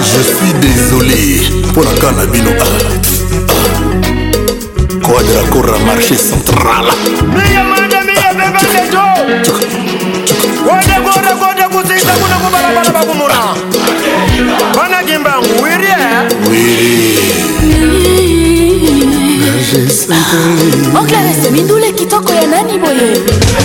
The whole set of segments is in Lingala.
je suis désolé mpo na kar na bino quadracora marché central banagimbangu wirie wirie Oncle Rese Mindule kitoko ya nani boye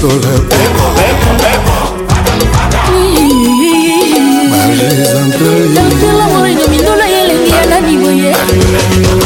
soleil marie zantai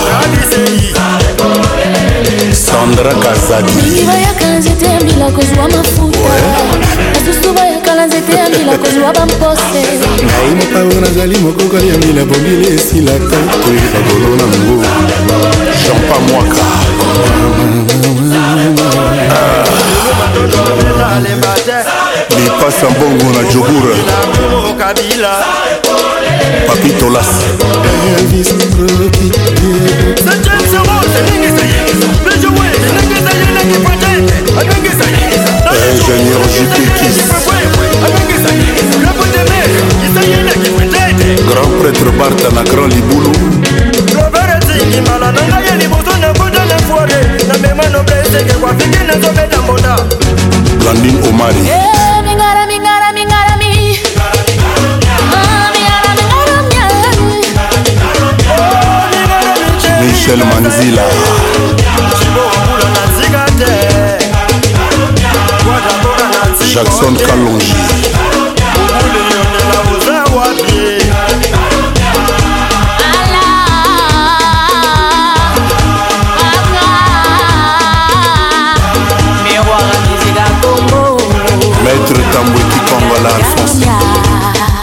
sandra kazadilikila yaka nzete ya mbila kozwa mafuta asusu bayakala nzete ya mbila kozwa bampose ngai motango nazali mokokoli ya mbila bongeli esilaka toyeba bolo nango jampa mwaka ah. lipasa mbongo na jobura papitolas Jackson Kalonji maître tambweki pangola alphonse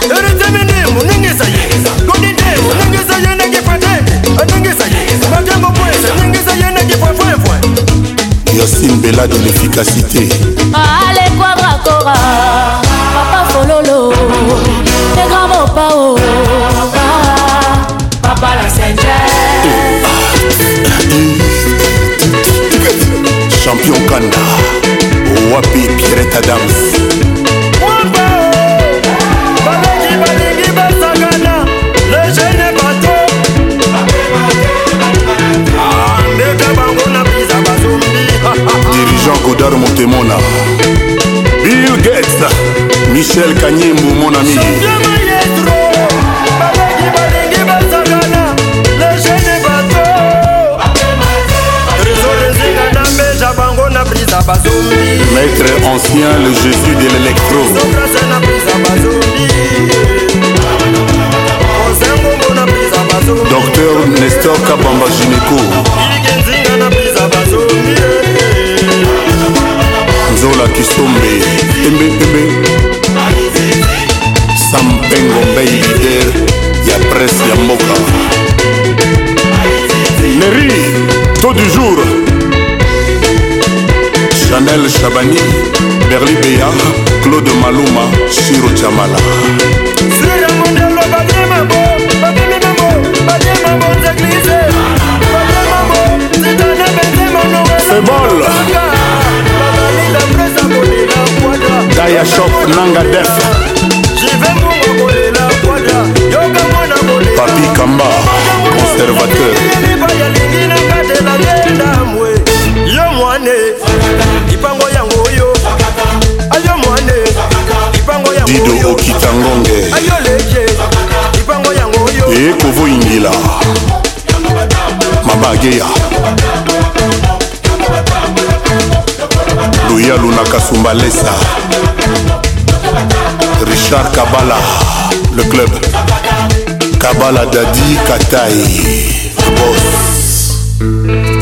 eritemine monengesa ye godide onengesa ye nenge pate anengesa ye matembo pwese nengesa ye nenge pwepwepwe yosin bela de l'efficacité Flora, Papa Fololo, les grands mots Pao, Papa la Sainte Champion Kanda, Wapi Pierrette Adams. elembo mon ami maître ancien le je suis de l'électro docteur nestor kabamba gynéco bombei lider ya presse ya mboka neri to du jour chanel chabani berli beya claude maluma shiro chamala sebol dayashop nanga def conservateur yo mwane lipango yango oyo ayo mwane lipango yandido okitangonge ayo leke lipango yango oyo ekovoyingila mabageya luyalu na kasumbalesa richard kabala le club kabala dadi katai bos